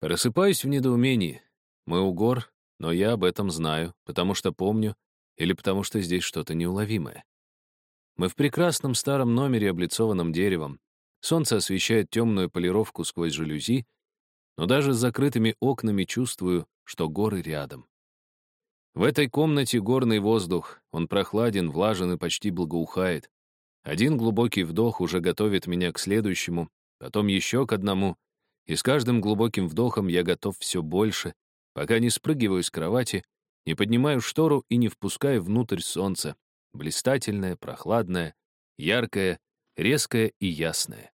Просыпаюсь в недоумении. Мы у гор, но я об этом знаю, потому что помню, или потому что здесь что-то неуловимое. Мы в прекрасном старом номере, облицованном деревом. Солнце освещает темную полировку сквозь жалюзи, но даже с закрытыми окнами чувствую, что горы рядом. В этой комнате горный воздух, он прохладен, влажен и почти благоухает. Один глубокий вдох уже готовит меня к следующему, потом еще к одному, и с каждым глубоким вдохом я готов все больше, пока не спрыгиваю с кровати, не поднимаю штору и не впускаю внутрь солнца, блистательное, прохладное, яркое, резкое и ясное.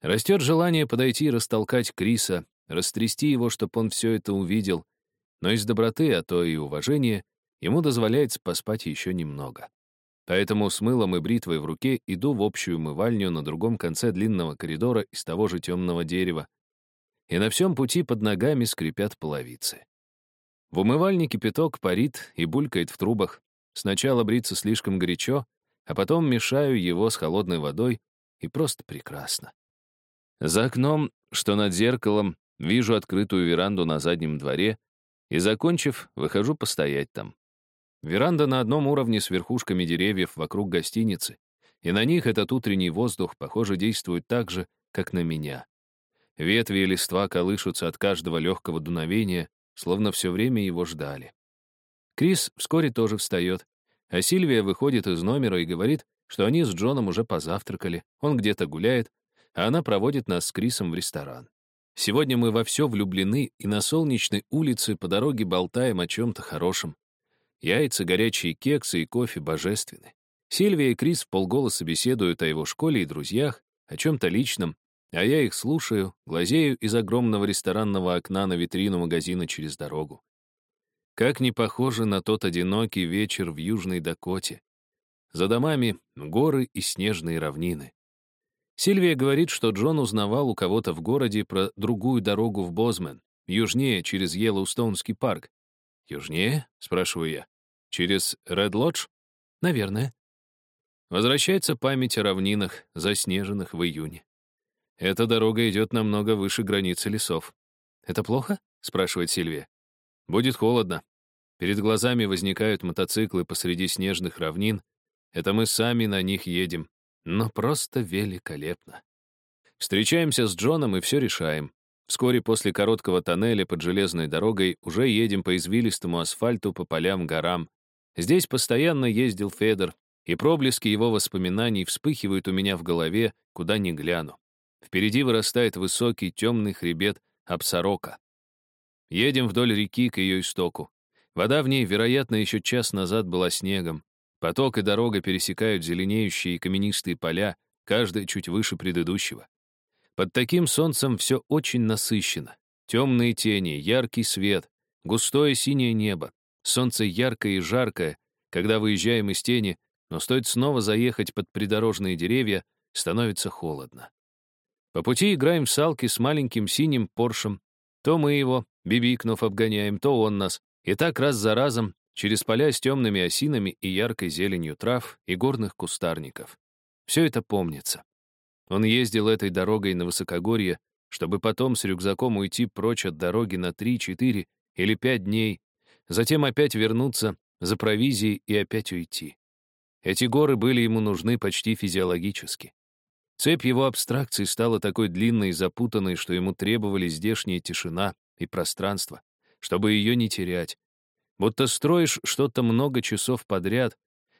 Растет желание подойти и растолкать Криса, растрясти его, чтобы он все это увидел, но из доброты, а то и уважения, ему дозволяется поспать еще немного. Поэтому с мылом и бритвой в руке иду в общую умывальню на другом конце длинного коридора из того же темного дерева, и на всем пути под ногами скрипят половицы. В умывальне кипяток парит и булькает в трубах. Сначала бриться слишком горячо, а потом мешаю его с холодной водой, и просто прекрасно. За окном, что над зеркалом, вижу открытую веранду на заднем дворе и, закончив, выхожу постоять там. Веранда на одном уровне с верхушками деревьев вокруг гостиницы, и на них этот утренний воздух, похоже, действует так же, как на меня. Ветви и листва колышутся от каждого легкого дуновения, словно все время его ждали. Крис вскоре тоже встает, а Сильвия выходит из номера и говорит, что они с Джоном уже позавтракали, он где-то гуляет, а она проводит нас с Крисом в ресторан. Сегодня мы во все влюблены и на солнечной улице по дороге болтаем о чем-то хорошем. Яйца, горячие кексы и кофе божественны. Сильвия и Крис полголоса беседуют о его школе и друзьях, о чем-то личном, а я их слушаю, глазею из огромного ресторанного окна на витрину магазина через дорогу. Как не похоже на тот одинокий вечер в Южной Дакоте. За домами горы и снежные равнины. Сильвия говорит, что Джон узнавал у кого-то в городе про другую дорогу в Бозмен, южнее, через Йеллоустоунский парк. «Южнее?» — спрашиваю я. «Через Ред Лодж?» «Наверное». Возвращается память о равнинах, заснеженных в июне. Эта дорога идет намного выше границы лесов. «Это плохо?» — спрашивает Сильвия. «Будет холодно. Перед глазами возникают мотоциклы посреди снежных равнин. Это мы сами на них едем но просто великолепно. Встречаемся с Джоном и все решаем. Вскоре после короткого тоннеля под железной дорогой уже едем по извилистому асфальту по полям горам. Здесь постоянно ездил Федор, и проблески его воспоминаний вспыхивают у меня в голове, куда ни гляну. Впереди вырастает высокий темный хребет Апсарока. Едем вдоль реки к ее истоку. Вода в ней, вероятно, еще час назад была снегом. Поток и дорога пересекают зеленеющие каменистые поля, каждая чуть выше предыдущего. Под таким солнцем все очень насыщенно. Темные тени, яркий свет, густое синее небо. Солнце яркое и жаркое, когда выезжаем из тени, но стоит снова заехать под придорожные деревья, становится холодно. По пути играем в салки с маленьким синим Поршем. То мы его, бибикнув, обгоняем, то он нас. И так раз за разом через поля с темными осинами и яркой зеленью трав и горных кустарников. Все это помнится. Он ездил этой дорогой на высокогорье, чтобы потом с рюкзаком уйти прочь от дороги на 3-4 или 5 дней, затем опять вернуться за провизией и опять уйти. Эти горы были ему нужны почти физиологически. Цепь его абстракций стала такой длинной и запутанной, что ему требовались здешняя тишина и пространство, чтобы ее не терять, Будто строишь что-то много часов подряд,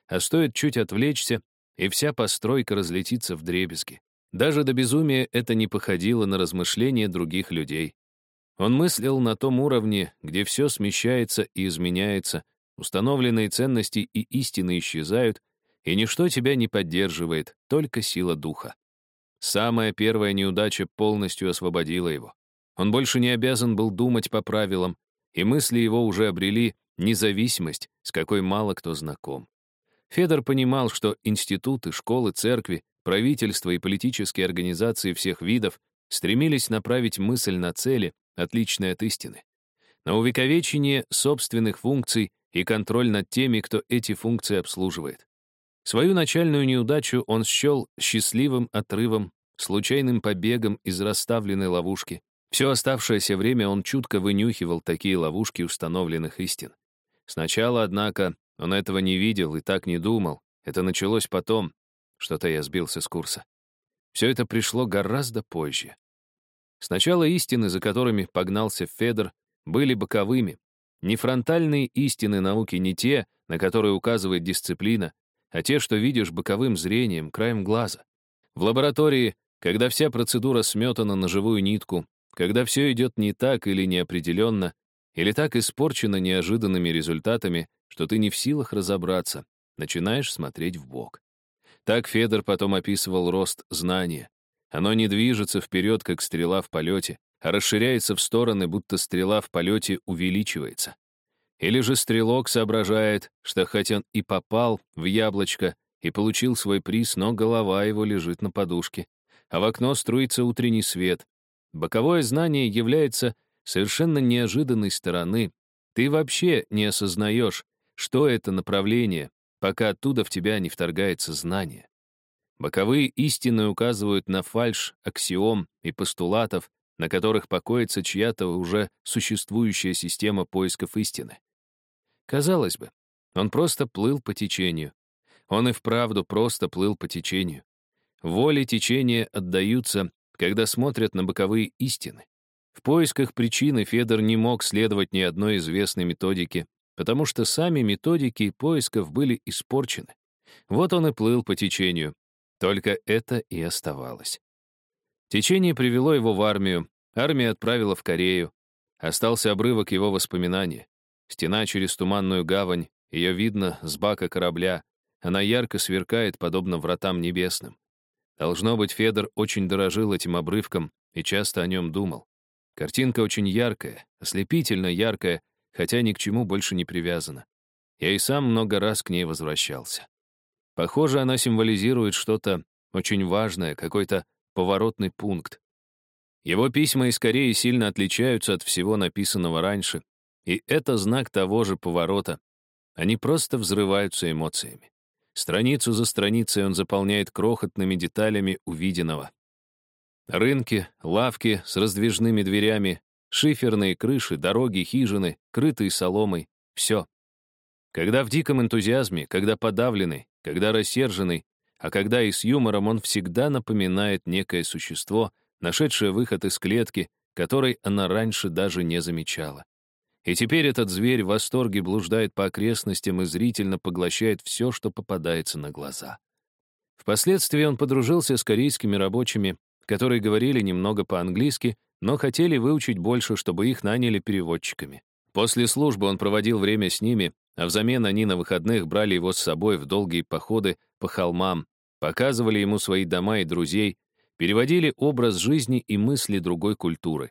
а стоит чуть отвлечься, и вся постройка разлетится в дребезги. Даже до безумия это не походило на размышления других людей. Он мыслил на том уровне, где все смещается и изменяется, установленные ценности и истины исчезают, и ничто тебя не поддерживает, только сила духа. Самая первая неудача полностью освободила его. Он больше не обязан был думать по правилам, и мысли его уже обрели независимость, с какой мало кто знаком. Федор понимал, что институты, школы, церкви, правительства и политические организации всех видов стремились направить мысль на цели, отличные от истины. На увековечение собственных функций и контроль над теми, кто эти функции обслуживает. Свою начальную неудачу он счел счастливым отрывом, случайным побегом из расставленной ловушки, Все оставшееся время он чутко вынюхивал такие ловушки установленных истин. Сначала, однако, он этого не видел и так не думал. Это началось потом. Что-то я сбился с курса. Все это пришло гораздо позже. Сначала истины, за которыми погнался Федор, были боковыми. Не фронтальные истины науки не те, на которые указывает дисциплина, а те, что видишь боковым зрением, краем глаза. В лаборатории, когда вся процедура сметана на живую нитку, когда все идет не так или неопределенно, или так испорчено неожиданными результатами, что ты не в силах разобраться, начинаешь смотреть в бок. Так Федор потом описывал рост знания. Оно не движется вперед, как стрела в полете, а расширяется в стороны, будто стрела в полете увеличивается. Или же стрелок соображает, что хоть он и попал в яблочко и получил свой приз, но голова его лежит на подушке, а в окно струится утренний свет. Боковое знание является совершенно неожиданной стороны. Ты вообще не осознаешь, что это направление, пока оттуда в тебя не вторгается знание. Боковые истины указывают на фальш аксиом и постулатов, на которых покоится чья-то уже существующая система поисков истины. Казалось бы, он просто плыл по течению. Он и вправду просто плыл по течению. Воли течения отдаются, когда смотрят на боковые истины. В поисках причины Федор не мог следовать ни одной известной методике, потому что сами методики поисков были испорчены. Вот он и плыл по течению, только это и оставалось. Течение привело его в армию, армия отправила в Корею. Остался обрывок его воспоминания. Стена через туманную гавань, ее видно с бака корабля. Она ярко сверкает, подобно вратам небесным. Должно быть, Федор очень дорожил этим обрывком и часто о нем думал. Картинка очень яркая, ослепительно яркая, хотя ни к чему больше не привязана. Я и сам много раз к ней возвращался. Похоже, она символизирует что-то очень важное, какой-то поворотный пункт. Его письма из Кореи сильно отличаются от всего написанного раньше, и это знак того же поворота. Они просто взрываются эмоциями. Страницу за страницей он заполняет крохотными деталями увиденного. Рынки, лавки с раздвижными дверями, шиферные крыши, дороги, хижины, крытые соломой — все. Когда в диком энтузиазме, когда подавленный, когда рассерженный, а когда и с юмором он всегда напоминает некое существо, нашедшее выход из клетки, которой она раньше даже не замечала. И теперь этот зверь в восторге блуждает по окрестностям и зрительно поглощает все, что попадается на глаза. Впоследствии он подружился с корейскими рабочими, которые говорили немного по-английски, но хотели выучить больше, чтобы их наняли переводчиками. После службы он проводил время с ними, а взамен они на выходных брали его с собой в долгие походы по холмам, показывали ему свои дома и друзей, переводили образ жизни и мысли другой культуры.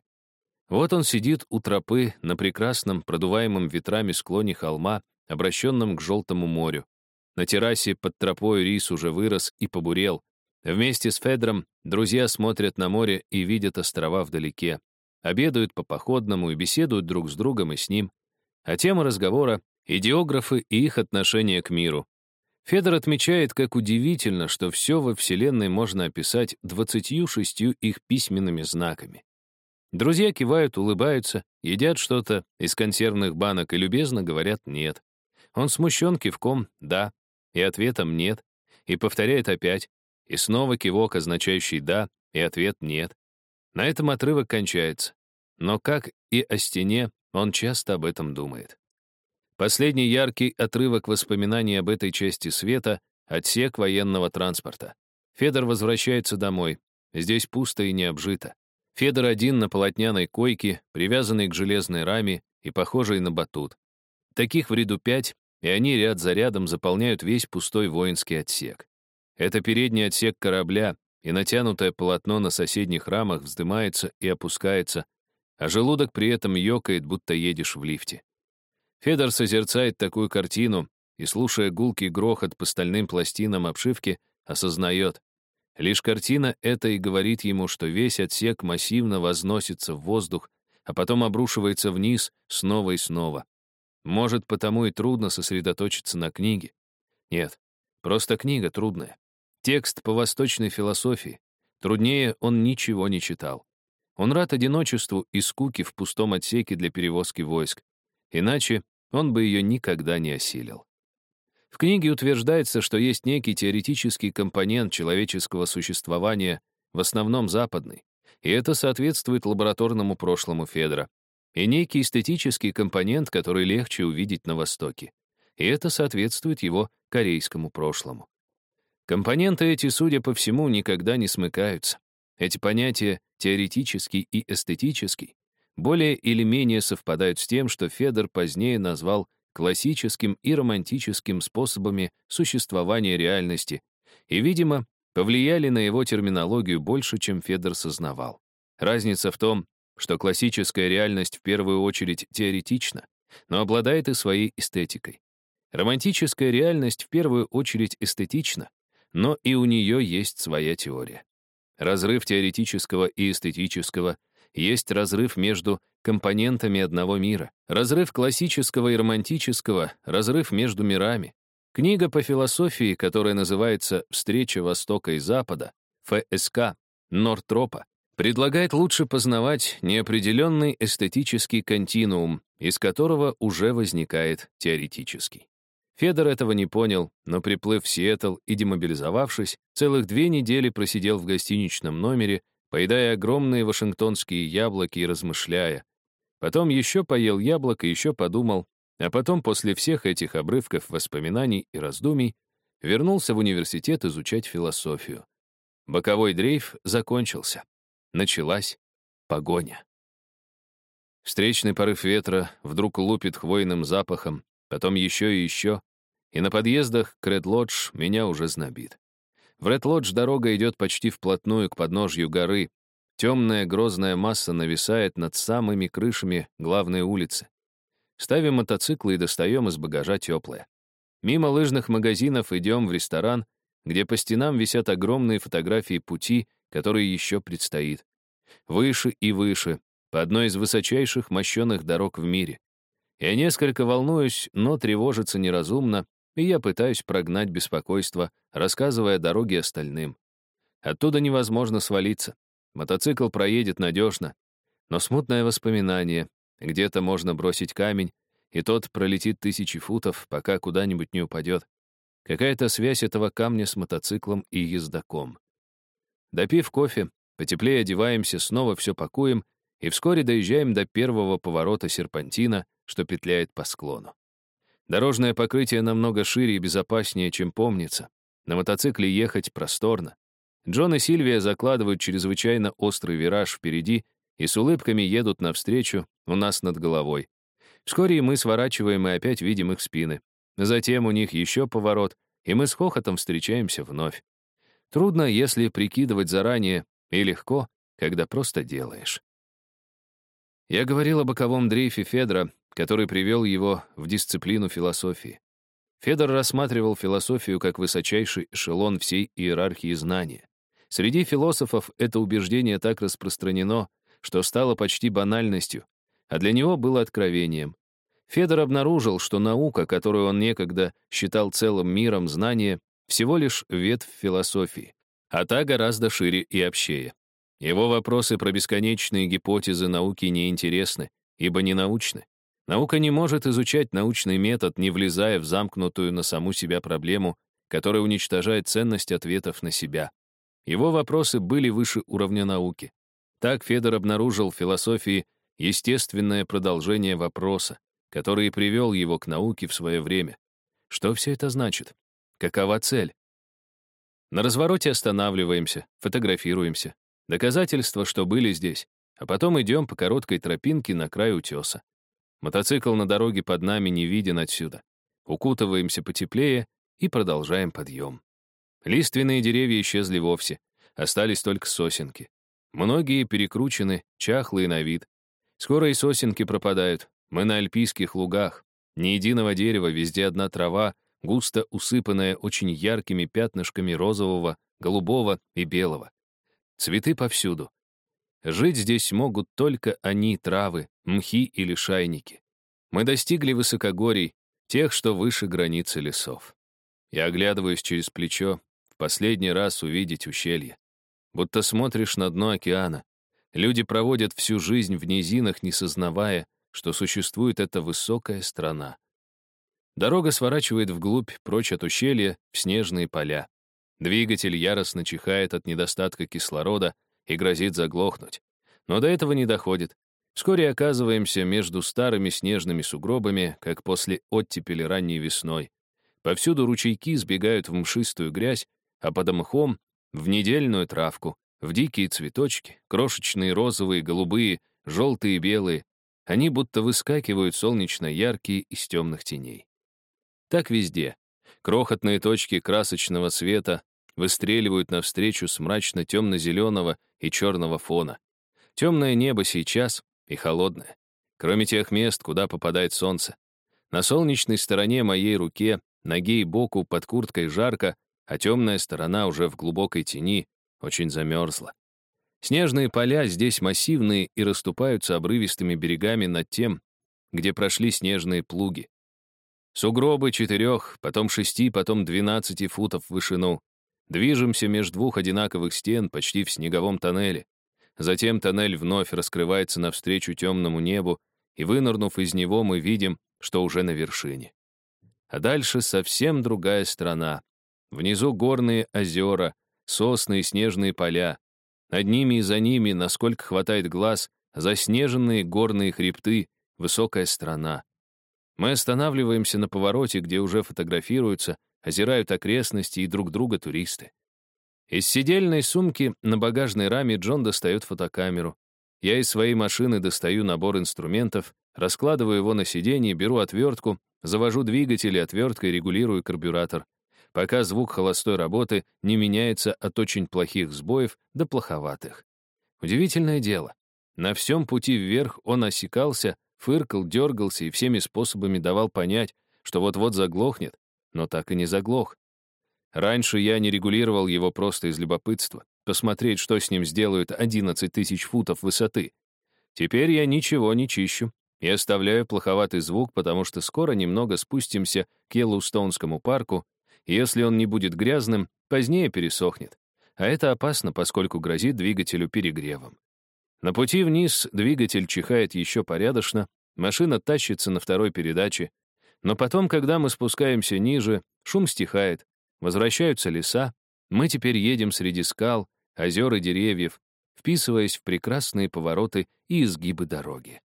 Вот он сидит у тропы на прекрасном, продуваемом ветрами склоне холма, обращенном к Желтому морю. На террасе под тропой рис уже вырос и побурел. Вместе с Федром друзья смотрят на море и видят острова вдалеке. Обедают по походному и беседуют друг с другом и с ним. А тема разговора идеографы и их отношение к миру. Федор отмечает, как удивительно, что все во Вселенной можно описать 26 их письменными знаками. Друзья кивают, улыбаются, едят что-то из консервных банок и любезно говорят «нет». Он смущен кивком «да» и ответом «нет», и повторяет опять, и снова кивок, означающий «да», и ответ «нет». На этом отрывок кончается. Но, как и о стене, он часто об этом думает. Последний яркий отрывок воспоминаний об этой части света — отсек военного транспорта. Федор возвращается домой. Здесь пусто и необжито. Федор один на полотняной койке, привязанный к железной раме и похожий на батут. Таких в ряду пять, и они ряд за рядом заполняют весь пустой воинский отсек. Это передний отсек корабля, и натянутое полотно на соседних рамах вздымается и опускается, а желудок при этом ёкает, будто едешь в лифте. Федор созерцает такую картину и, слушая гулкий грохот по стальным пластинам обшивки, осознает. Лишь картина эта и говорит ему, что весь отсек массивно возносится в воздух, а потом обрушивается вниз снова и снова. Может, потому и трудно сосредоточиться на книге. Нет, просто книга трудная. Текст по восточной философии. Труднее он ничего не читал. Он рад одиночеству и скуке в пустом отсеке для перевозки войск. Иначе он бы ее никогда не осилил. В книге утверждается, что есть некий теоретический компонент человеческого существования, в основном западный, и это соответствует лабораторному прошлому Федора, и некий эстетический компонент, который легче увидеть на Востоке, и это соответствует его корейскому прошлому. Компоненты эти, судя по всему, никогда не смыкаются. Эти понятия, теоретический и эстетический, более или менее совпадают с тем, что Федор позднее назвал классическим и романтическим способами существования реальности и, видимо, повлияли на его терминологию больше, чем Федор сознавал. Разница в том, что классическая реальность в первую очередь теоретична, но обладает и своей эстетикой. Романтическая реальность в первую очередь эстетична, но и у нее есть своя теория. Разрыв теоретического и эстетического есть разрыв между компонентами одного мира, разрыв классического и романтического, разрыв между мирами. Книга по философии, которая называется «Встреча Востока и Запада», ФСК, Нортропа, предлагает лучше познавать неопределенный эстетический континуум, из которого уже возникает теоретический. Федор этого не понял, но приплыв в Сиэтл и демобилизовавшись, целых две недели просидел в гостиничном номере, поедая огромные вашингтонские яблоки и размышляя. Потом еще поел яблок и еще подумал, а потом после всех этих обрывков воспоминаний и раздумий вернулся в университет изучать философию. Боковой дрейф закончился. Началась погоня. Встречный порыв ветра вдруг лупит хвойным запахом, потом еще и еще, и на подъездах к Ред-Лодж меня уже знобит. В Ред-Лодж дорога идет почти вплотную к подножью горы. Темная грозная масса нависает над самыми крышами главной улицы. Ставим мотоциклы и достаем из багажа теплое. Мимо лыжных магазинов идем в ресторан, где по стенам висят огромные фотографии пути, который еще предстоит. Выше и выше, по одной из высочайших мощенных дорог в мире. Я несколько волнуюсь, но тревожиться неразумно, и я пытаюсь прогнать беспокойство, рассказывая о дороге остальным. Оттуда невозможно свалиться. Мотоцикл проедет надежно. Но смутное воспоминание. Где-то можно бросить камень, и тот пролетит тысячи футов, пока куда-нибудь не упадет. Какая-то связь этого камня с мотоциклом и ездаком. Допив кофе, потеплее одеваемся, снова все пакуем, и вскоре доезжаем до первого поворота серпантина, что петляет по склону. Дорожное покрытие намного шире и безопаснее, чем помнится. На мотоцикле ехать просторно. Джон и Сильвия закладывают чрезвычайно острый вираж впереди и с улыбками едут навстречу у нас над головой. Вскоре мы сворачиваем и опять видим их спины. Затем у них еще поворот, и мы с хохотом встречаемся вновь. Трудно, если прикидывать заранее, и легко, когда просто делаешь. Я говорил о боковом дрейфе Федора, который привел его в дисциплину философии. Федор рассматривал философию как высочайший эшелон всей иерархии знания. Среди философов это убеждение так распространено, что стало почти банальностью, а для него было откровением. Федор обнаружил, что наука, которую он некогда считал целым миром знания, всего лишь ветвь философии, а та гораздо шире и общее. Его вопросы про бесконечные гипотезы науки неинтересны, ибо не научны. Наука не может изучать научный метод, не влезая в замкнутую на саму себя проблему, которая уничтожает ценность ответов на себя. Его вопросы были выше уровня науки. Так Федор обнаружил в философии естественное продолжение вопроса, который привел его к науке в свое время. Что все это значит? Какова цель? На развороте останавливаемся, фотографируемся. Доказательства, что были здесь. А потом идем по короткой тропинке на край утеса. Мотоцикл на дороге под нами не виден отсюда. Укутываемся потеплее и продолжаем подъем. Лиственные деревья исчезли вовсе. Остались только сосенки. Многие перекручены, чахлые на вид. Скоро и сосенки пропадают. Мы на альпийских лугах. Ни единого дерева, везде одна трава, густо усыпанная очень яркими пятнышками розового, голубого и белого. Цветы повсюду. Жить здесь могут только они, травы, мхи или шайники. Мы достигли высокогорий, тех, что выше границы лесов. Я оглядываюсь через плечо, в последний раз увидеть ущелье. Будто смотришь на дно океана. Люди проводят всю жизнь в низинах, не сознавая, что существует эта высокая страна. Дорога сворачивает вглубь, прочь от ущелья, в снежные поля. Двигатель яростно чихает от недостатка кислорода и грозит заглохнуть. Но до этого не доходит. Вскоре оказываемся между старыми снежными сугробами, как после оттепели ранней весной. Повсюду ручейки сбегают в мшистую грязь, а под мхом — в недельную травку, в дикие цветочки, крошечные розовые, голубые, желтые белые. Они будто выскакивают солнечно яркие из темных теней. Так везде. Крохотные точки красочного света выстреливают навстречу с мрачно-темно-зеленого и черного фона. Темное небо сейчас и холодное. Кроме тех мест, куда попадает солнце. На солнечной стороне моей руке, ноге и боку под курткой жарко, а темная сторона уже в глубокой тени, очень замерзла. Снежные поля здесь массивные и расступаются обрывистыми берегами над тем, где прошли снежные плуги. Сугробы четырех, потом шести, потом двенадцати футов в вышину. Движемся между двух одинаковых стен почти в снеговом тоннеле. Затем тоннель вновь раскрывается навстречу темному небу, и, вынырнув из него, мы видим, что уже на вершине. А дальше совсем другая страна. Внизу горные озера, сосны и снежные поля. Над ними и за ними, насколько хватает глаз, заснеженные горные хребты, высокая страна. Мы останавливаемся на повороте, где уже фотографируются, озирают окрестности и друг друга туристы. Из сидельной сумки на багажной раме Джон достает фотокамеру. Я из своей машины достаю набор инструментов, раскладываю его на сиденье, беру отвертку, завожу двигатель и отверткой регулирую карбюратор, пока звук холостой работы не меняется от очень плохих сбоев до плоховатых. Удивительное дело. На всем пути вверх он осекался, фыркал, дергался и всеми способами давал понять, что вот-вот заглохнет, но так и не заглох. Раньше я не регулировал его просто из любопытства, посмотреть, что с ним сделают 11 тысяч футов высоты. Теперь я ничего не чищу и оставляю плоховатый звук, потому что скоро немного спустимся к Йеллоустонскому парку, и если он не будет грязным, позднее пересохнет. А это опасно, поскольку грозит двигателю перегревом. На пути вниз двигатель чихает еще порядочно, машина тащится на второй передаче, но потом, когда мы спускаемся ниже, шум стихает, Возвращаются леса, мы теперь едем среди скал, озер и деревьев, вписываясь в прекрасные повороты и изгибы дороги.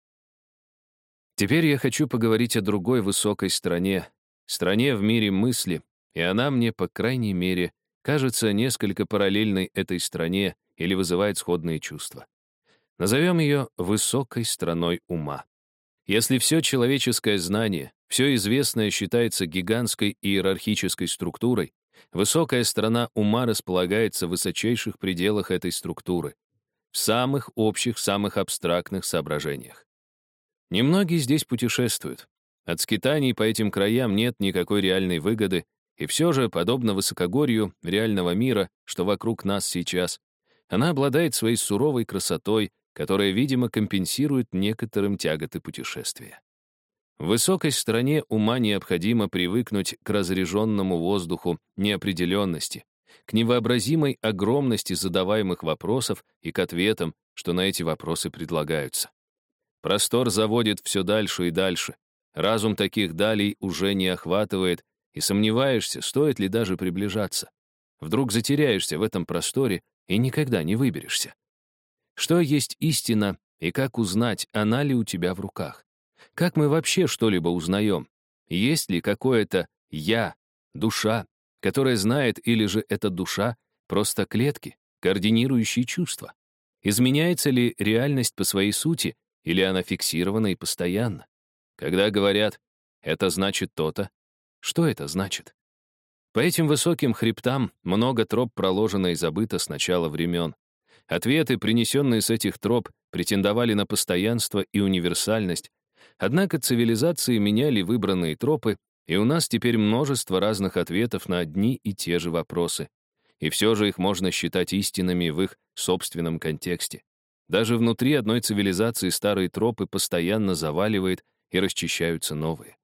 Теперь я хочу поговорить о другой высокой стране, стране в мире мысли, и она мне, по крайней мере, кажется несколько параллельной этой стране или вызывает сходные чувства. Назовем ее высокой страной ума. Если все человеческое знание, все известное считается гигантской иерархической структурой, Высокая страна ума располагается в высочайших пределах этой структуры, в самых общих, самых абстрактных соображениях. Немногие здесь путешествуют. От скитаний по этим краям нет никакой реальной выгоды, и все же, подобно высокогорью реального мира, что вокруг нас сейчас, она обладает своей суровой красотой, которая, видимо, компенсирует некоторым тяготы путешествия. В высокой стране ума необходимо привыкнуть к разреженному воздуху неопределенности, к невообразимой огромности задаваемых вопросов и к ответам, что на эти вопросы предлагаются. Простор заводит все дальше и дальше. Разум таких далей уже не охватывает, и сомневаешься, стоит ли даже приближаться. Вдруг затеряешься в этом просторе и никогда не выберешься. Что есть истина и как узнать, она ли у тебя в руках? Как мы вообще что-либо узнаем? Есть ли какое-то «я», душа, которая знает, или же эта душа просто клетки, координирующие чувства? Изменяется ли реальность по своей сути, или она фиксирована и постоянна? Когда говорят «это значит то-то», что это значит? По этим высоким хребтам много троп проложено и забыто с начала времен. Ответы, принесенные с этих троп, претендовали на постоянство и универсальность, Однако цивилизации меняли выбранные тропы, и у нас теперь множество разных ответов на одни и те же вопросы. И все же их можно считать истинными в их собственном контексте. Даже внутри одной цивилизации старые тропы постоянно заваливает и расчищаются новые.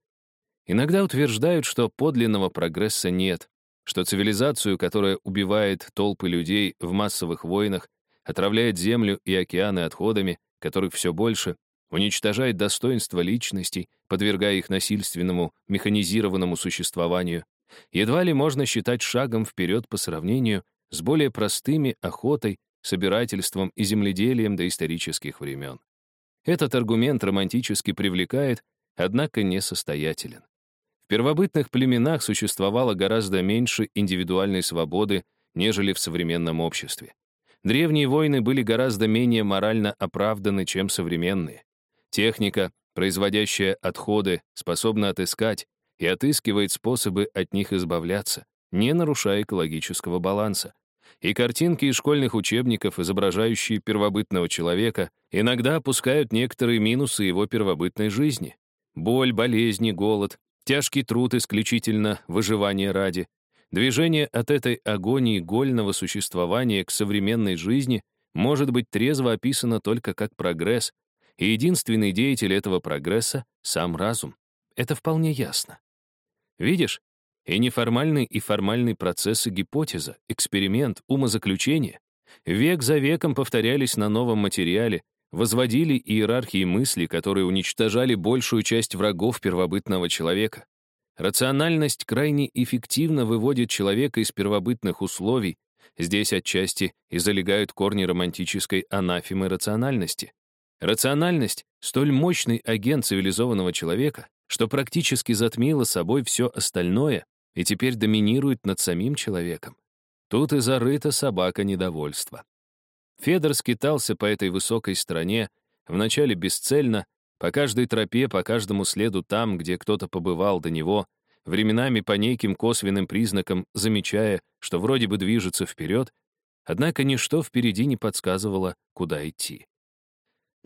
Иногда утверждают, что подлинного прогресса нет, что цивилизацию, которая убивает толпы людей в массовых войнах, отравляет землю и океаны отходами, которых все больше, уничтожает достоинство личностей, подвергая их насильственному, механизированному существованию, едва ли можно считать шагом вперед по сравнению с более простыми охотой, собирательством и земледелием до исторических времен. Этот аргумент романтически привлекает, однако несостоятелен. В первобытных племенах существовало гораздо меньше индивидуальной свободы, нежели в современном обществе. Древние войны были гораздо менее морально оправданы, чем современные. Техника, производящая отходы, способна отыскать и отыскивает способы от них избавляться, не нарушая экологического баланса. И картинки из школьных учебников, изображающие первобытного человека, иногда опускают некоторые минусы его первобытной жизни. Боль, болезни, голод, тяжкий труд исключительно выживание ради. Движение от этой агонии гольного существования к современной жизни может быть трезво описано только как прогресс, и единственный деятель этого прогресса — сам разум. Это вполне ясно. Видишь, и неформальный, и формальный процессы гипотеза, эксперимент, умозаключение век за веком повторялись на новом материале, возводили иерархии мысли, которые уничтожали большую часть врагов первобытного человека. Рациональность крайне эффективно выводит человека из первобытных условий, здесь отчасти и залегают корни романтической анафемы рациональности. Рациональность — столь мощный агент цивилизованного человека, что практически затмила собой все остальное и теперь доминирует над самим человеком. Тут и зарыта собака недовольства. Федор скитался по этой высокой стране, вначале бесцельно, по каждой тропе, по каждому следу там, где кто-то побывал до него, временами по неким косвенным признакам замечая, что вроде бы движется вперед, однако ничто впереди не подсказывало, куда идти.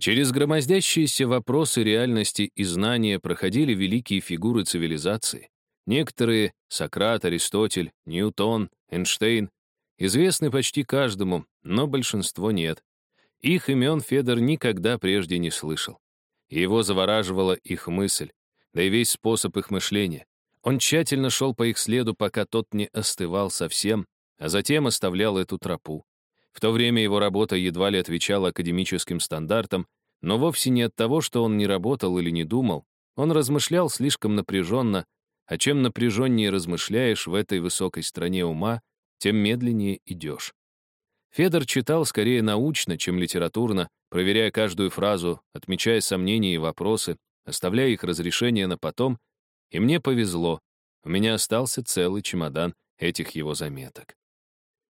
Через громоздящиеся вопросы реальности и знания проходили великие фигуры цивилизации. Некоторые — Сократ, Аристотель, Ньютон, Эйнштейн — известны почти каждому, но большинство нет. Их имен Федор никогда прежде не слышал. Его завораживала их мысль, да и весь способ их мышления. Он тщательно шел по их следу, пока тот не остывал совсем, а затем оставлял эту тропу. В то время его работа едва ли отвечала академическим стандартам, но вовсе не от того, что он не работал или не думал. Он размышлял слишком напряженно, а чем напряженнее размышляешь в этой высокой стране ума, тем медленнее идешь. Федор читал скорее научно, чем литературно, проверяя каждую фразу, отмечая сомнения и вопросы, оставляя их разрешение на потом, и мне повезло, у меня остался целый чемодан этих его заметок.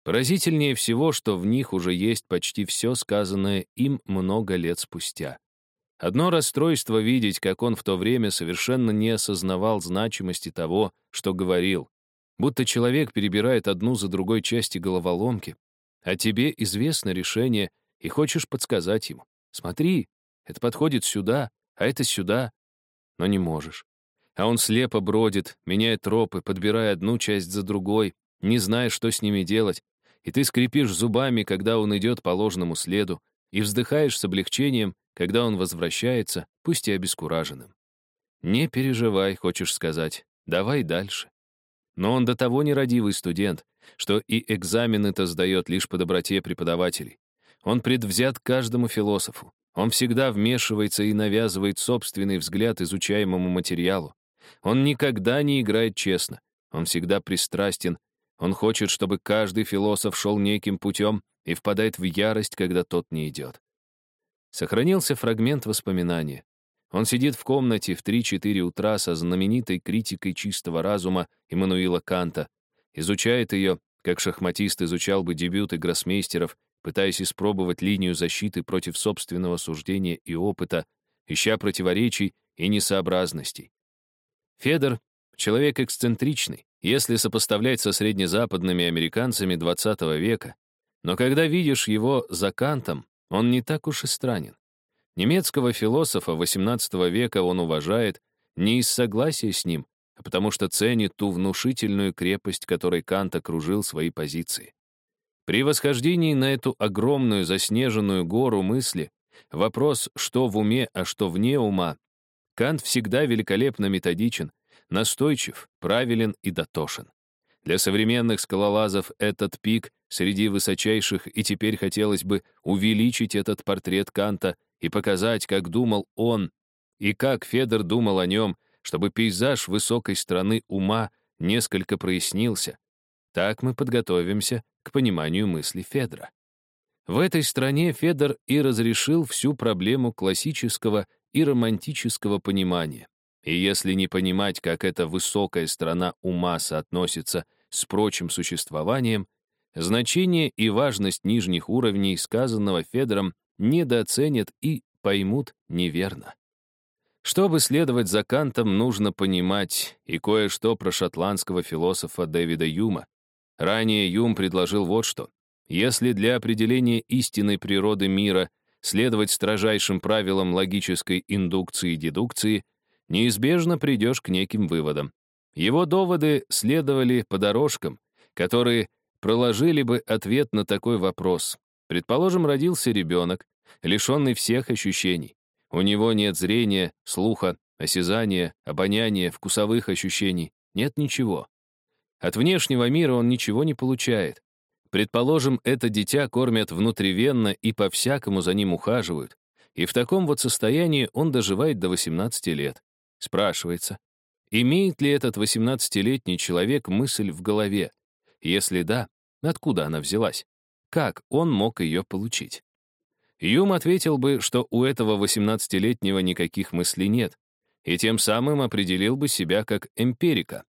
Поразительнее всего, что в них уже есть почти все сказанное им много лет спустя. Одно расстройство видеть, как он в то время совершенно не осознавал значимости того, что говорил. Будто человек перебирает одну за другой части головоломки, а тебе известно решение, и хочешь подсказать ему. Смотри, это подходит сюда, а это сюда. Но не можешь. А он слепо бродит, меняет тропы, подбирая одну часть за другой, не зная, что с ними делать, и ты скрипишь зубами, когда он идет по ложному следу, и вздыхаешь с облегчением, когда он возвращается, пусть и обескураженным. Не переживай, хочешь сказать, давай дальше. Но он до того нерадивый студент, что и экзамены-то сдает лишь по доброте преподавателей. Он предвзят каждому философу. Он всегда вмешивается и навязывает собственный взгляд изучаемому материалу. Он никогда не играет честно. Он всегда пристрастен он хочет, чтобы каждый философ шел неким путем и впадает в ярость, когда тот не идет. Сохранился фрагмент воспоминания. Он сидит в комнате в 3-4 утра со знаменитой критикой чистого разума Иммануила Канта, изучает ее, как шахматист изучал бы дебюты гроссмейстеров, пытаясь испробовать линию защиты против собственного суждения и опыта, ища противоречий и несообразностей. Федор — человек эксцентричный, если сопоставлять со среднезападными американцами XX века. Но когда видишь его за Кантом, он не так уж и странен. Немецкого философа XVIII века он уважает не из согласия с ним, а потому что ценит ту внушительную крепость, которой Кант окружил свои позиции. При восхождении на эту огромную заснеженную гору мысли вопрос, что в уме, а что вне ума, Кант всегда великолепно методичен, настойчив, правилен и дотошен. Для современных скалолазов этот пик среди высочайших, и теперь хотелось бы увеличить этот портрет Канта и показать, как думал он, и как Федор думал о нем, чтобы пейзаж высокой страны ума несколько прояснился. Так мы подготовимся к пониманию мысли Федора. В этой стране Федор и разрешил всю проблему классического и романтического понимания. И если не понимать, как эта высокая страна ума соотносится с прочим существованием, значение и важность нижних уровней сказанного Федором недооценят и поймут неверно. Чтобы следовать за Кантом, нужно понимать и кое-что про шотландского философа Дэвида Юма. Ранее Юм предложил вот что. Если для определения истинной природы мира следовать строжайшим правилам логической индукции и дедукции, неизбежно придешь к неким выводам. Его доводы следовали по дорожкам, которые проложили бы ответ на такой вопрос. Предположим, родился ребенок, лишенный всех ощущений. У него нет зрения, слуха, осязания, обоняния, вкусовых ощущений. Нет ничего. От внешнего мира он ничего не получает. Предположим, это дитя кормят внутривенно и по-всякому за ним ухаживают. И в таком вот состоянии он доживает до 18 лет. Спрашивается, имеет ли этот 18-летний человек мысль в голове? Если да, откуда она взялась? Как он мог ее получить? Юм ответил бы, что у этого 18-летнего никаких мыслей нет, и тем самым определил бы себя как эмпирика,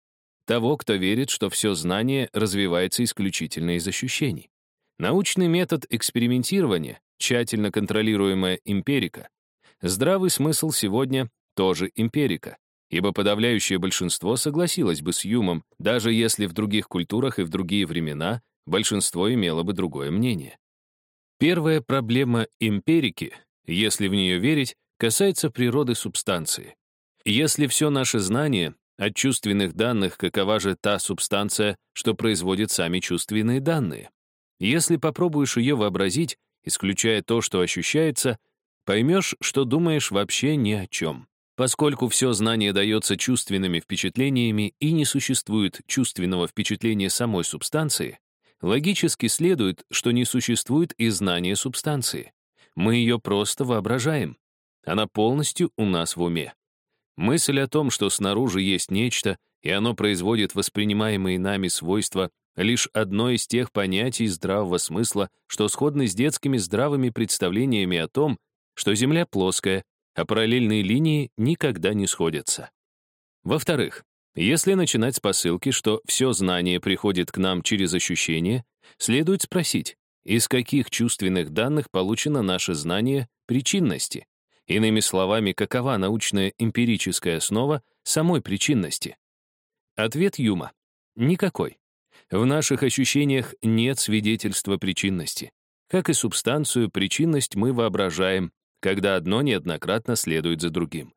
того, кто верит, что все знание развивается исключительно из ощущений. Научный метод экспериментирования, тщательно контролируемая эмпирика. Здравый смысл сегодня тоже эмпирика, ибо подавляющее большинство согласилось бы с Юмом, даже если в других культурах и в другие времена большинство имело бы другое мнение. Первая проблема эмпирики, если в нее верить, касается природы субстанции. Если все наше знание от чувственных данных, какова же та субстанция, что производит сами чувственные данные? Если попробуешь ее вообразить, исключая то, что ощущается, поймешь, что думаешь вообще ни о чем. Поскольку все знание дается чувственными впечатлениями и не существует чувственного впечатления самой субстанции, логически следует, что не существует и знания субстанции. Мы ее просто воображаем. Она полностью у нас в уме. Мысль о том, что снаружи есть нечто, и оно производит воспринимаемые нами свойства, лишь одно из тех понятий здравого смысла, что сходны с детскими здравыми представлениями о том, что Земля плоская, а параллельные линии никогда не сходятся. Во-вторых, если начинать с посылки, что все знание приходит к нам через ощущение, следует спросить, из каких чувственных данных получено наше знание причинности. Иными словами, какова научная эмпирическая основа самой причинности? Ответ Юма — никакой. В наших ощущениях нет свидетельства причинности. Как и субстанцию, причинность мы воображаем, когда одно неоднократно следует за другим.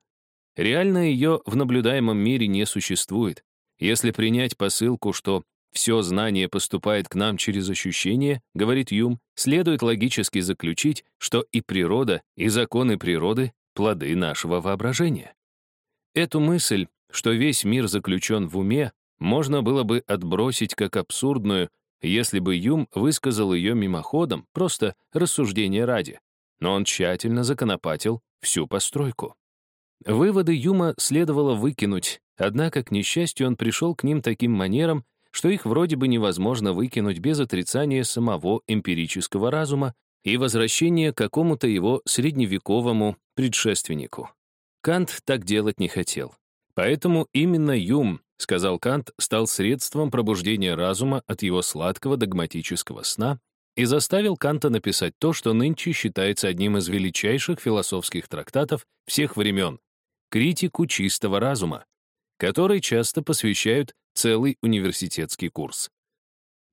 Реально ее в наблюдаемом мире не существует. Если принять посылку, что все знание поступает к нам через ощущение, говорит Юм, следует логически заключить, что и природа, и законы природы — плоды нашего воображения. Эту мысль, что весь мир заключен в уме, можно было бы отбросить как абсурдную, если бы Юм высказал ее мимоходом, просто рассуждение ради. Но он тщательно законопатил всю постройку. Выводы Юма следовало выкинуть, однако, к несчастью, он пришел к ним таким манером, что их вроде бы невозможно выкинуть без отрицания самого эмпирического разума и возвращения к какому-то его средневековому предшественнику. Кант так делать не хотел. Поэтому именно Юм, сказал Кант, стал средством пробуждения разума от его сладкого догматического сна и заставил Канта написать то, что нынче считается одним из величайших философских трактатов всех времен — критику чистого разума, который часто посвящают целый университетский курс.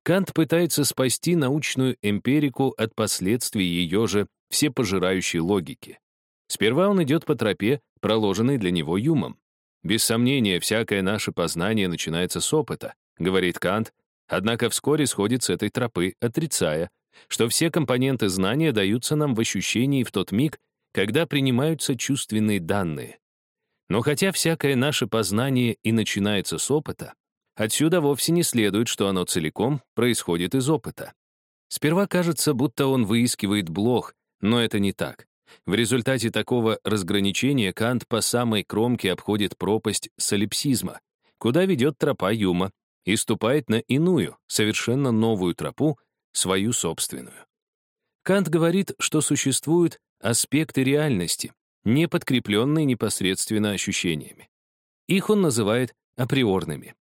Кант пытается спасти научную эмпирику от последствий ее же всепожирающей логики. Сперва он идет по тропе, проложенной для него Юмом. Без сомнения, всякое наше познание начинается с опыта, говорит Кант, однако вскоре сходит с этой тропы, отрицая, что все компоненты знания даются нам в ощущении в тот миг, когда принимаются чувственные данные. Но хотя всякое наше познание и начинается с опыта, Отсюда вовсе не следует, что оно целиком происходит из опыта. Сперва кажется, будто он выискивает блох, но это не так. В результате такого разграничения Кант по самой кромке обходит пропасть солипсизма, куда ведет тропа Юма, и ступает на иную, совершенно новую тропу, свою собственную. Кант говорит, что существуют аспекты реальности, не подкрепленные непосредственно ощущениями. Их он называет априорными.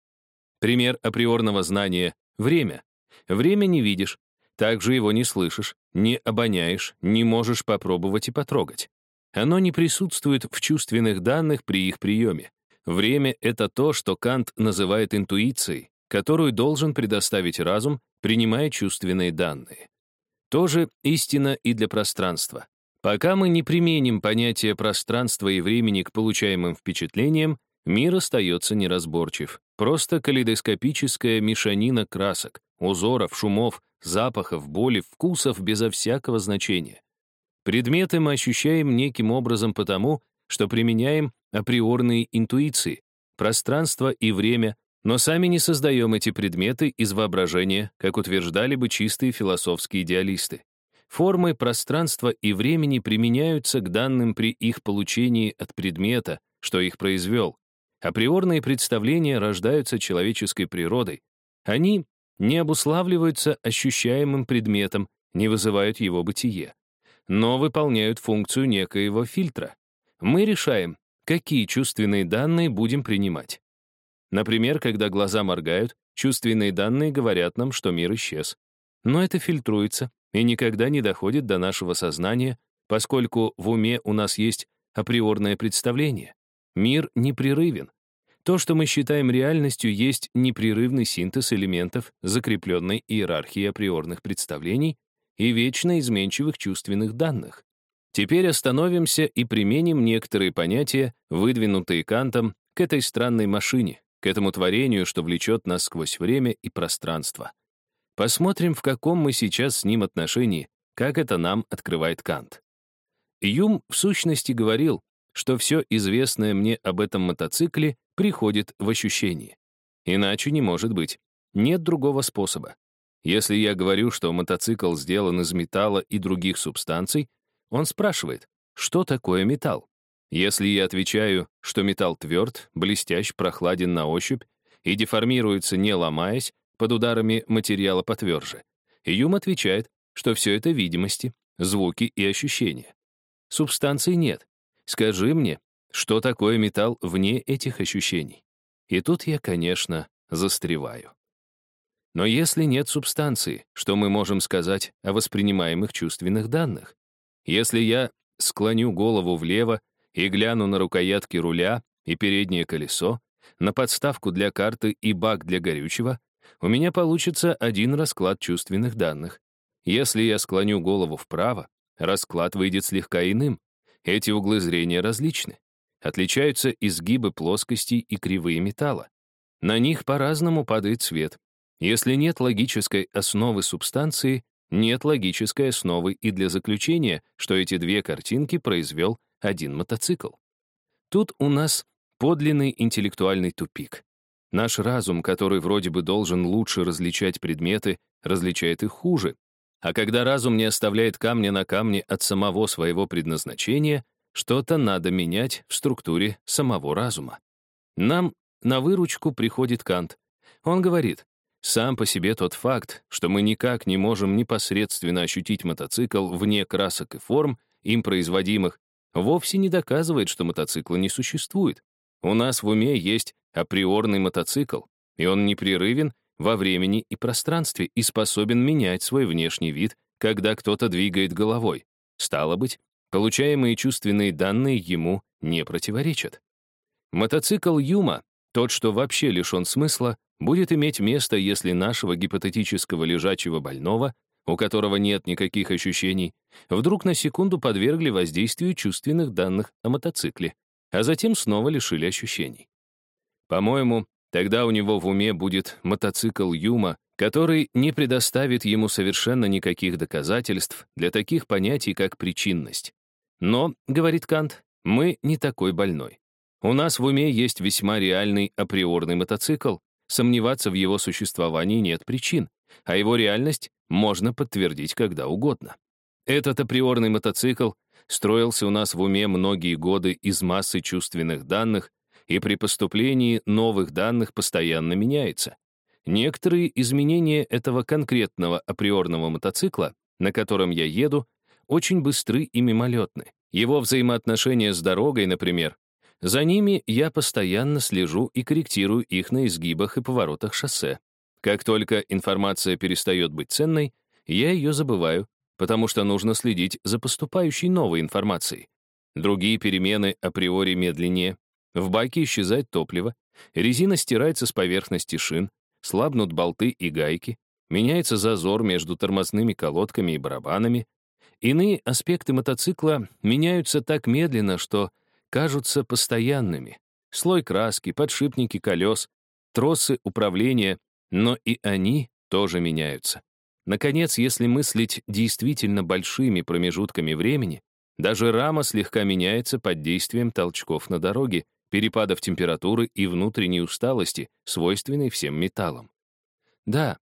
Пример априорного знания — время. Время не видишь, также его не слышишь, не обоняешь, не можешь попробовать и потрогать. Оно не присутствует в чувственных данных при их приеме. Время — это то, что Кант называет интуицией, которую должен предоставить разум, принимая чувственные данные. Тоже истина и для пространства. Пока мы не применим понятие пространства и времени к получаемым впечатлениям, мир остается неразборчив. Просто калейдоскопическая мешанина красок, узоров, шумов, запахов, боли, вкусов безо всякого значения. Предметы мы ощущаем неким образом потому, что применяем априорные интуиции, пространство и время, но сами не создаем эти предметы из воображения, как утверждали бы чистые философские идеалисты. Формы пространства и времени применяются к данным при их получении от предмета, что их произвел. Априорные представления рождаются человеческой природой. Они не обуславливаются ощущаемым предметом, не вызывают его бытие, но выполняют функцию некоего фильтра. Мы решаем, какие чувственные данные будем принимать. Например, когда глаза моргают, чувственные данные говорят нам, что мир исчез. Но это фильтруется и никогда не доходит до нашего сознания, поскольку в уме у нас есть априорное представление. Мир непрерывен. То, что мы считаем реальностью, есть непрерывный синтез элементов закрепленной иерархии априорных представлений и вечно изменчивых чувственных данных. Теперь остановимся и применим некоторые понятия, выдвинутые Кантом, к этой странной машине, к этому творению, что влечет нас сквозь время и пространство. Посмотрим, в каком мы сейчас с ним отношении, как это нам открывает Кант. Юм в сущности говорил, что все известное мне об этом мотоцикле приходит в ощущение. Иначе не может быть. Нет другого способа. Если я говорю, что мотоцикл сделан из металла и других субстанций, он спрашивает, что такое металл? Если я отвечаю, что металл тверд, блестящ, прохладен на ощупь и деформируется, не ломаясь, под ударами материала потверже, Юм отвечает, что все это видимости, звуки и ощущения. Субстанций нет. Скажи мне, что такое металл вне этих ощущений? И тут я, конечно, застреваю. Но если нет субстанции, что мы можем сказать о воспринимаемых чувственных данных? Если я склоню голову влево и гляну на рукоятки руля и переднее колесо, на подставку для карты и бак для горючего, у меня получится один расклад чувственных данных. Если я склоню голову вправо, расклад выйдет слегка иным. Эти углы зрения различны. Отличаются изгибы плоскостей и кривые металла. На них по-разному падает свет. Если нет логической основы субстанции, нет логической основы и для заключения, что эти две картинки произвел один мотоцикл. Тут у нас подлинный интеллектуальный тупик. Наш разум, который вроде бы должен лучше различать предметы, различает их хуже. А когда разум не оставляет камня на камне от самого своего предназначения, что-то надо менять в структуре самого разума. Нам на выручку приходит Кант. Он говорит, сам по себе тот факт, что мы никак не можем непосредственно ощутить мотоцикл вне красок и форм, им производимых, вовсе не доказывает, что мотоцикла не существует. У нас в уме есть априорный мотоцикл, и он непрерывен во времени и пространстве и способен менять свой внешний вид, когда кто-то двигает головой. Стало быть, получаемые чувственные данные ему не противоречат. Мотоцикл Юма, тот, что вообще лишен смысла, будет иметь место, если нашего гипотетического лежачего больного у которого нет никаких ощущений, вдруг на секунду подвергли воздействию чувственных данных о мотоцикле, а затем снова лишили ощущений. По-моему, тогда у него в уме будет мотоцикл Юма, который не предоставит ему совершенно никаких доказательств для таких понятий, как причинность. Но, говорит Кант, мы не такой больной. У нас в уме есть весьма реальный априорный мотоцикл, сомневаться в его существовании нет причин, а его реальность можно подтвердить когда угодно. Этот априорный мотоцикл строился у нас в уме многие годы из массы чувственных данных, и при поступлении новых данных постоянно меняется. Некоторые изменения этого конкретного априорного мотоцикла, на котором я еду, очень быстры и мимолетны. Его взаимоотношения с дорогой, например, за ними я постоянно слежу и корректирую их на изгибах и поворотах шоссе. Как только информация перестает быть ценной, я ее забываю, потому что нужно следить за поступающей новой информацией. Другие перемены априори медленнее. В баке исчезает топливо, резина стирается с поверхности шин, слабнут болты и гайки, меняется зазор между тормозными колодками и барабанами. Иные аспекты мотоцикла меняются так медленно, что кажутся постоянными. Слой краски, подшипники колес, тросы управления, но и они тоже меняются. Наконец, если мыслить действительно большими промежутками времени, даже рама слегка меняется под действием толчков на дороге, перепадов температуры и внутренней усталости, свойственной всем металлам. Да,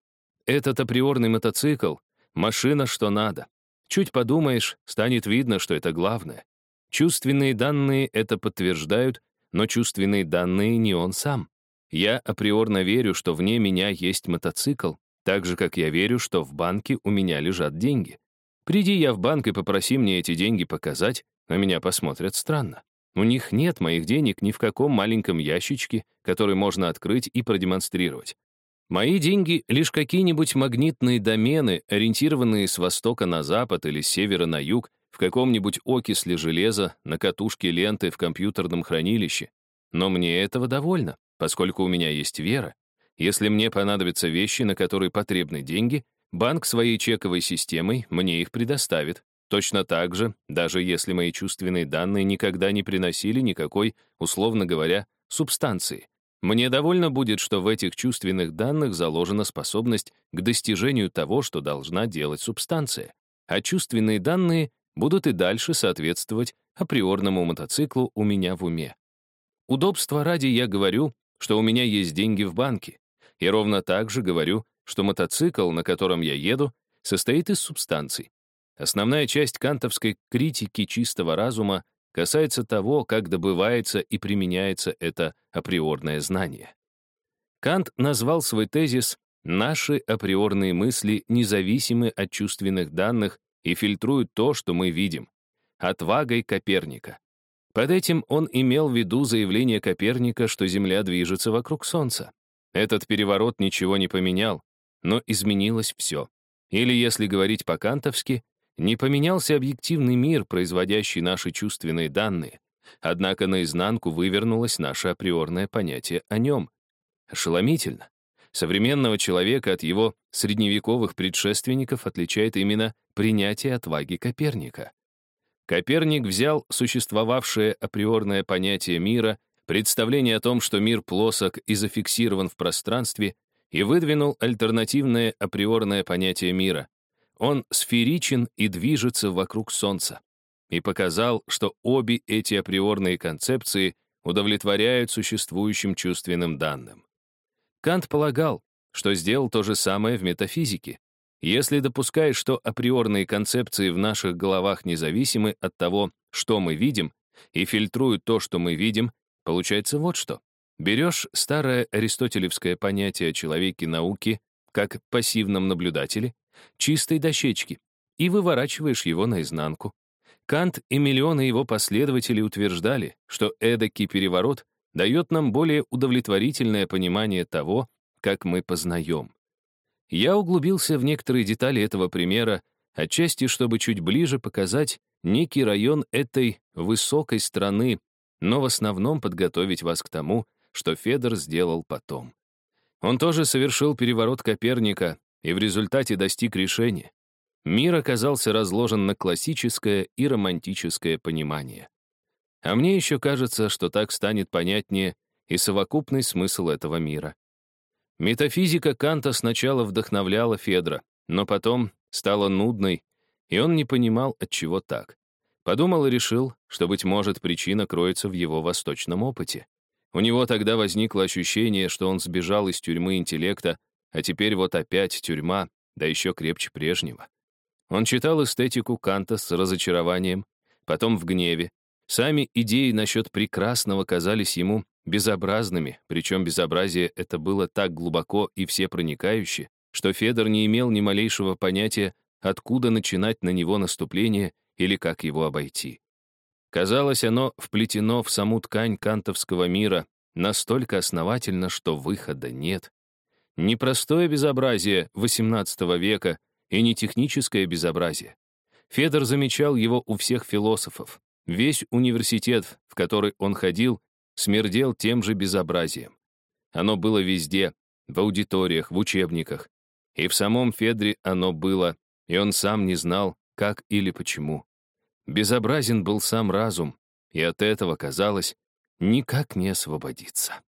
этот априорный мотоцикл — машина, что надо. Чуть подумаешь, станет видно, что это главное. Чувственные данные это подтверждают, но чувственные данные не он сам. Я априорно верю, что вне меня есть мотоцикл, так же, как я верю, что в банке у меня лежат деньги. Приди я в банк и попроси мне эти деньги показать, на меня посмотрят странно. У них нет моих денег ни в каком маленьком ящичке, который можно открыть и продемонстрировать. Мои деньги — лишь какие-нибудь магнитные домены, ориентированные с востока на запад или с севера на юг, в каком-нибудь окисле железа, на катушке ленты в компьютерном хранилище. Но мне этого довольно, поскольку у меня есть вера, если мне понадобятся вещи, на которые потребны деньги, банк своей чековой системой мне их предоставит. Точно так же, даже если мои чувственные данные никогда не приносили никакой, условно говоря, субстанции. Мне довольно будет, что в этих чувственных данных заложена способность к достижению того, что должна делать субстанция. А чувственные данные будут и дальше соответствовать априорному мотоциклу у меня в уме. Удобства ради я говорю, что у меня есть деньги в банке, и ровно так же говорю, что мотоцикл, на котором я еду, состоит из субстанций. Основная часть кантовской критики чистого разума касается того, как добывается и применяется это априорное знание. Кант назвал свой тезис «Наши априорные мысли независимы от чувственных данных и фильтруют то, что мы видим» отвагой Коперника. Под этим он имел в виду заявление Коперника, что Земля движется вокруг Солнца. Этот переворот ничего не поменял, но изменилось все. Или, если говорить по-кантовски, не поменялся объективный мир, производящий наши чувственные данные, однако наизнанку вывернулось наше априорное понятие о нем. Ошеломительно. Современного человека от его средневековых предшественников отличает именно принятие отваги Коперника. Коперник взял существовавшее априорное понятие мира представление о том, что мир плосок и зафиксирован в пространстве, и выдвинул альтернативное априорное понятие мира. Он сферичен и движется вокруг Солнца. И показал, что обе эти априорные концепции удовлетворяют существующим чувственным данным. Кант полагал, что сделал то же самое в метафизике. Если допускаешь, что априорные концепции в наших головах независимы от того, что мы видим, и фильтруют то, что мы видим, Получается вот что. Берешь старое аристотелевское понятие о человеке науки как пассивном наблюдателе, чистой дощечки, и выворачиваешь его наизнанку. Кант и миллионы его последователей утверждали, что эдакий переворот дает нам более удовлетворительное понимание того, как мы познаем. Я углубился в некоторые детали этого примера, отчасти чтобы чуть ближе показать некий район этой высокой страны, но в основном подготовить вас к тому, что Федор сделал потом. Он тоже совершил переворот Коперника и в результате достиг решения. Мир оказался разложен на классическое и романтическое понимание. А мне еще кажется, что так станет понятнее и совокупный смысл этого мира. Метафизика Канта сначала вдохновляла Федра, но потом стала нудной, и он не понимал, от чего так. Подумал и решил, что, быть может, причина кроется в его восточном опыте. У него тогда возникло ощущение, что он сбежал из тюрьмы интеллекта, а теперь вот опять тюрьма, да еще крепче прежнего. Он читал эстетику Канта с разочарованием, потом в гневе. Сами идеи насчет прекрасного казались ему безобразными, причем безобразие это было так глубоко и всепроникающе, что Федор не имел ни малейшего понятия, откуда начинать на него наступление или как его обойти. Казалось, оно вплетено в саму ткань кантовского мира настолько основательно, что выхода нет. Непростое безобразие XVIII века и не техническое безобразие. Федор замечал его у всех философов. Весь университет, в который он ходил, смердел тем же безобразием. Оно было везде, в аудиториях, в учебниках. И в самом Федре оно было, и он сам не знал, как или почему. Безобразен был сам разум, и от этого, казалось, никак не освободиться.